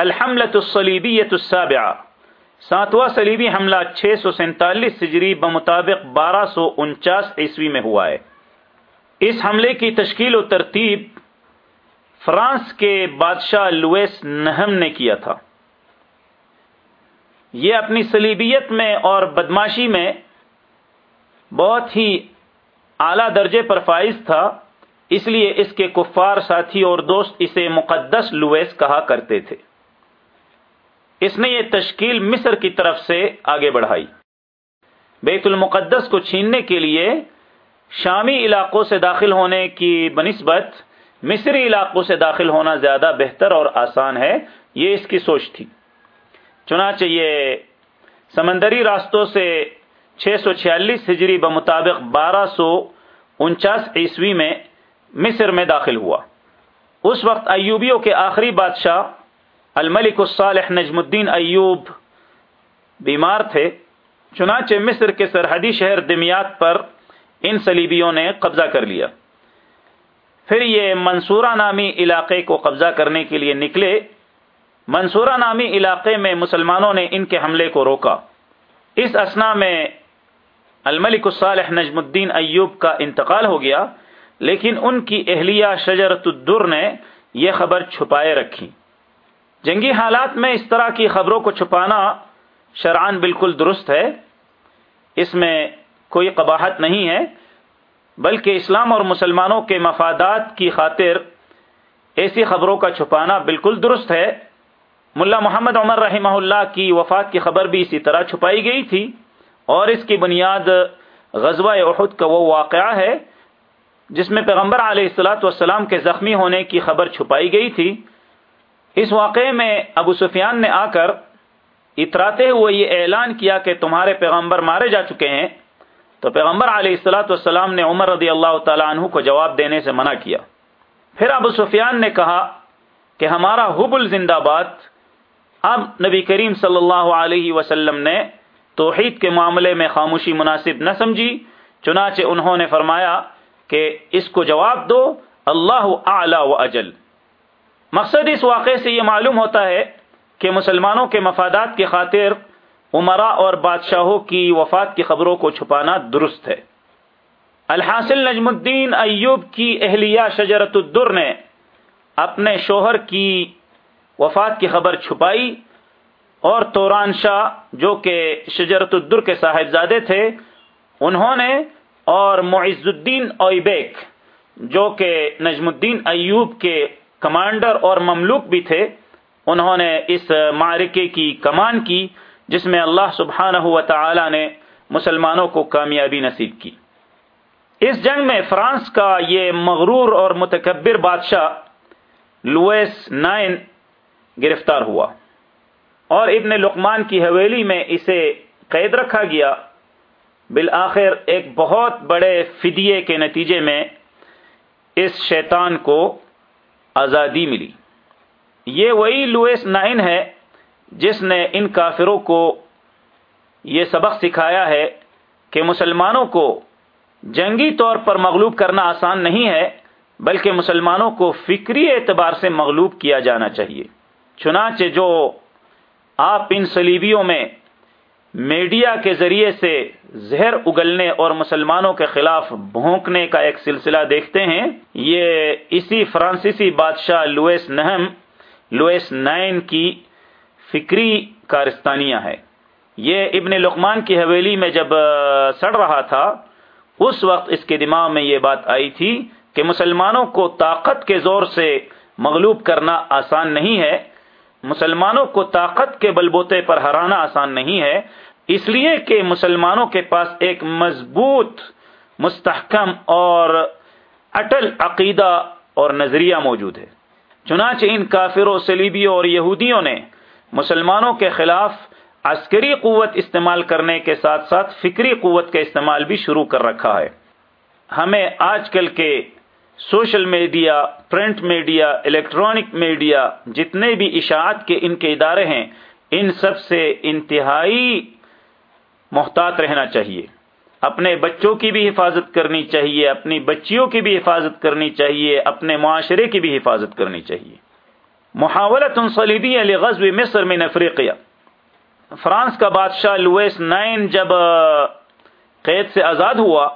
الحملت الصلیبیت السابعہ۔ ساتواں صلیبی حملہ چھ سو سینتالیس ہجری بمطابق بارہ سو انچاس عیسوی میں ہوا ہے۔ اس حملے کی تشکیل و ترتیب فرانس کے بادشاہ لویس نہم نے کیا تھا۔ یہ اپنی صلیبیت میں اور بدماشی میں بہت ہی اعلی درجے پر فائز تھا، اس لیے اس کے کفار ساتھی اور دوست اسے مقدس لویس کہا کرتے تھے۔ اس نے یہ تشکیل مصر کی طرف سے آگے بڑھائی۔ بیت المقدس کو چھیننے کے لیے شامی علاقوں سے داخل ہونے کی بنسبت مصری علاقوں سے داخل ہونا زیادہ بہتر اور آسان ہے، یہ اس کی سوچ تھی۔ چنانچہ یہ سمندری راستوں سے چھ سو چھیالیس ہجری بمطابق بارہ سو انچاس عیسوی میں مصر میں داخل ہوا۔ اس وقت ایوبیوں کے آخری بادشاہ الملک الصالح نجم الدین ایوب بیمار تھے، چنانچہ مصر کے سرحدی شہر دمیات پر ان سلیبیوں نے قبضہ کر لیا۔ پھر یہ منصورہ نامی علاقے کو قبضہ کرنے کے لیے نکلے۔ منصورہ نامی علاقے میں مسلمانوں نے ان کے حملے کو روکا۔ اس اسنا میں الملک الصالح نجم الدین ایوب کا انتقال ہو گیا، لیکن ان کی اہلیہ شجرت الدر نے یہ خبر چھپائے رکھی۔ جنگی حالات میں اس طرح کی خبروں کو چھپانا شرعان بالکل درست ہے۔ اس میں کوئی قباحت نہیں ہے، بلکہ اسلام اور مسلمانوں کے مفادات کی خاطر ایسی خبروں کا چھپانا بالکل درست ہے۔ ملا محمد عمر رحمہ اللہ کی وفات کی خبر بھی اسی طرح چھپائی گئی تھی، اور اس کی بنیاد غزوہ احد کا وہ واقعہ ہے، جس میں پیغمبر علیہ السلاۃ والسلام کے زخمی ہونے کی خبر چھپائی گئی تھی۔ اس واقعے میں ابو سفیان نے آ کر اتراتے ہوئے یہ اعلان کیا کہ تمہارے پیغمبر مارے جا چکے ہیں۔ تو پیغمبر علیہ السلاۃ والسلام نے عمر رضی اللہ تعالیٰ عنہ کو جواب دینے سے منع کیا۔ پھر ابو سفیان نے کہا کہ ہمارا حب الزندہ باد، اب نبی کریم صلی اللہ علیہ وسلم نے توحید کے معاملے میں خاموشی مناسب نہ سمجھی، چنانچہ انہوں نے فرمایا کہ اس کو جواب دو، اللہ اعلی و اجل۔ مقصد اس واقعے سے یہ معلوم ہوتا ہے کہ مسلمانوں کے مفادات کی خاطر عمرا اور بادشاہوں کی وفات کی خبروں کو چھپانا درست ہے۔ الحاصل نجم الدین ایوب کی اہلیہ شجرت الدر نے اپنے شوہر کی وفات کی خبر چھپائی اور توران شاہ جو کہ شجرت الدر کے صاحبزادے تھے، انہوں نے اور معز الدین اویبیک جو کہ نجم الدین ایوب کے کمانڈر اور مملوک بھی تھے، انہوں نے اس معرکے کی کمان کی، جس میں اللہ سبحانہ و تعالی نے مسلمانوں کو کامیابی نصیب کی۔ اس جنگ میں فرانس کا یہ مغرور اور متکبر بادشاہ لوئس نائن گرفتار ہوا۔ اور ابن لقمان کی حویلی میں اسے قید رکھا گیا۔ بالآخر ایک بہت بڑے فدیے کے نتیجے میں اس شیطان کو آزادی ملی۔ یہ وہی لوئس نائن ہے جس نے ان کافروں کو یہ سبق سکھایا ہے کہ مسلمانوں کو جنگی طور پر مغلوب کرنا آسان نہیں ہے، بلکہ مسلمانوں کو فکری اعتبار سے مغلوب کیا جانا چاہیے۔ چنانچہ جو آپ ان سلیبیوں میں میڈیا کے ذریعے سے زہر اگلنے اور مسلمانوں کے خلاف بھونکنے کا ایک سلسلہ دیکھتے ہیں۔ یہ اسی فرانسیسی بادشاہ لوئس نہم، لوئس نائن کی فکری کارستانیہ ہے یہ ابن لقمان کی حویلی میں جب سڑ رہا تھا، اس وقت اس کے دماغ میں یہ بات آئی تھی کہ مسلمانوں کو طاقت کے زور سے مغلوب کرنا آسان نہیں ہے۔ مسلمانوں کو طاقت کے بلبوتے پر ہرانا آسان نہیں ہے، اس لیے کہ مسلمانوں کے پاس ایک مضبوط، مستحکم اور اٹل عقیدہ اور نظریہ موجود ہے۔ چنانچہ ان کافروں سلیبیوں اور یہودیوں نے مسلمانوں کے خلاف عسکری قوت استعمال کرنے کے ساتھ ساتھ فکری قوت کا استعمال بھی شروع کر رکھا ہے۔ ہمیں آج کل کے social media, print media, electronic media, جتنے بھی اشاعت کے ان کے ادارے ہیں، ان سب سے انتہائی محتاط رہنا چاہیے۔ اپنے بچوں کی بھی حفاظت کرنی چاہیے، اپنی بچیوں کی بھی حفاظت کرنی چاہیے، اپنے معاشرے کی بھی حفاظت کرنی چاہیے۔ محاولت صلیبی علی غزب مصر من افریقیہ۔ فرانس کا بادشاہ لوئس نائن جب قید سے آزاد ہوا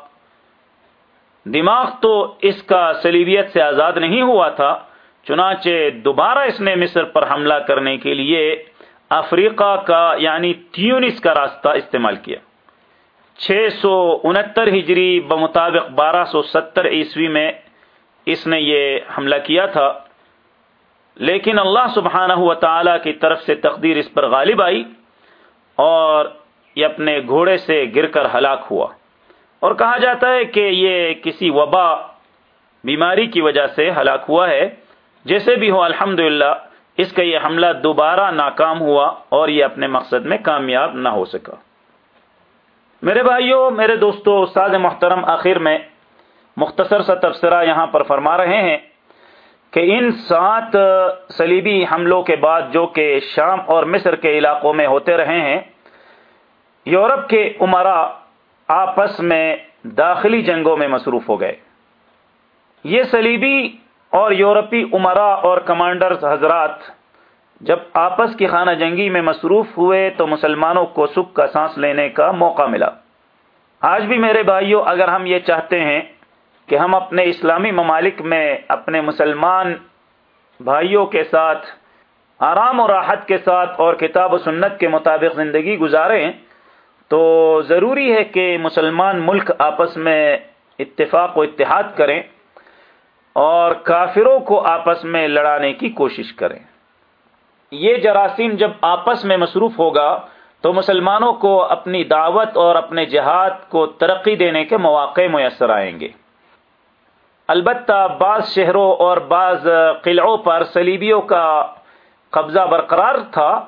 دماغ تو اس کا سلیبیت سے آزاد نہیں ہوا تھا، چنانچہ دوبارہ اس نے مصر پر حملہ کرنے کے لیے افریقہ کا یعنی تیونس کا راستہ استعمال کیا۔ چھ سو انہتر ہجری بمطابق بارہ سو ستر عیسوی میں اس نے یہ حملہ کیا تھا۔ لیکن اللہ سبحانہ و تعالی کی طرف سے تقدیر اس پر غالب آئی اور یہ اپنے گھوڑے سے گر کر ہلاک ہوا۔ اور کہا جاتا ہے کہ یہ کسی وبا بیماری کی وجہ سے ہلاک ہوا ہے۔ جیسے بھی ہو الحمد اس کا یہ حملہ دوبارہ ناکام ہوا اور یہ اپنے مقصد میں کامیاب نہ ہو سکا۔ میرے بھائیوں میرے دوستو استاد محترم، آخر میں مختصر سا تبصرہ یہاں پر فرما رہے ہیں کہ ان سات سلیبی حملوں کے بعد جو کہ شام اور مصر کے علاقوں میں ہوتے رہے ہیں، یورپ کے عمرا آپس میں داخلی جنگوں میں مصروف ہو گئے۔ یہ سلیبی اور یورپی عمرا اور کمانڈرز حضرات جب آپس کی خانہ جنگی میں مصروف ہوئے تو مسلمانوں کو سکھ کا سانس لینے کا موقع ملا۔ آج بھی میرے بھائیوں اگر ہم یہ چاہتے ہیں کہ ہم اپنے اسلامی ممالک میں اپنے مسلمان بھائیوں کے ساتھ، آرام و راحت کے ساتھ اور کتاب و سنت کے مطابق زندگی گزاریں تو ضروری ہے کہ مسلمان ملک آپس میں اتفاق و اتحاد کریں اور کافروں کو آپس میں لڑانے کی کوشش کریں۔ یہ جراثیم جب آپس میں مصروف ہوگا تو مسلمانوں کو اپنی دعوت اور اپنے جہاد کو ترقی دینے کے مواقع میسر آئیں گے۔ البتہ بعض شہروں اور بعض قلعوں پر سلیبیوں کا قبضہ برقرار تھا،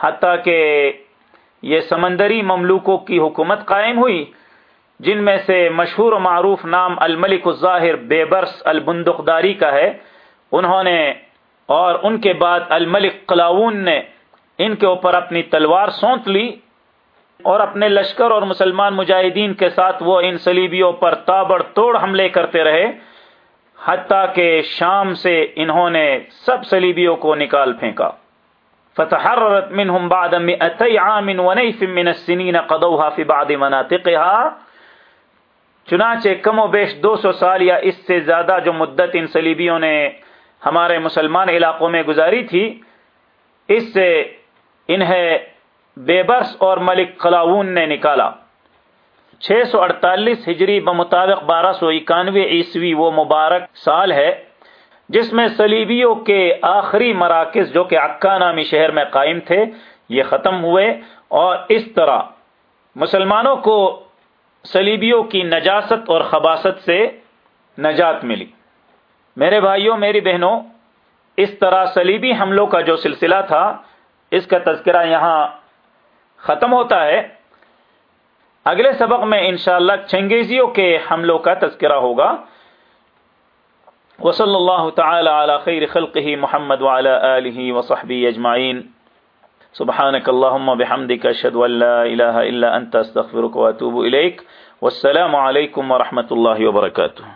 حتیٰ کہ یہ سمندری مملوکوں کی حکومت قائم ہوئی، جن میں سے مشہور و معروف نام الملک الظاہر بے برس البندقداری کا ہے۔ انہوں نے اور ان کے بعد الملک قلاون نے ان کے اوپر اپنی تلوار سونت لی اور اپنے لشکر اور مسلمان مجاہدین کے ساتھ وہ ان سلیبیوں پر تابڑ توڑ حملے کرتے رہے، حتیٰ کہ شام سے انہوں نے سب سلیبیوں کو نکال پھینکا۔ فتحررت منهم بعد مئتي عام ونيف من السنين قضوها في بعض مناطقها. چنانچہ کم و بیش دو سو سال یا اس سے زیادہ جو مدت ان سلیبیوں نے ہمارے مسلمان علاقوں میں گزاری تھی، اس سے انہیں بے برس اور ملک خلاون نے نکالا۔ چھ سو اڑتالیس ہجری بمطابق بارہ سو اکانوے عیسوی وہ مبارک سال ہے۔ جس میں سلیبیوں کے آخری مراکز جو کہ عکا نامی شہر میں قائم تھے، یہ ختم ہوئے اور اس طرح مسلمانوں کو سلیبیوں کی نجاست اور خباست سے نجات ملی۔ میرے بھائیوں، میری بہنوں، اس طرح سلیبی حملوں کا جو سلسلہ تھا، اس کا تذکرہ یہاں ختم ہوتا ہے۔ اگلے سبق میں انشاءاللہ چنگیزیوں کے حملوں کا تذکرہ ہوگا۔ وصلی اللہ تعالی علی خیر خلقه محمد وعلى آلہ وصحبہ اجمعین سبحانك اللهم بحمدك اشهد ان لا اله الا انت استغفرك واتوب اليك والسلام علیکم ورحمه اللہ وبرکاتہ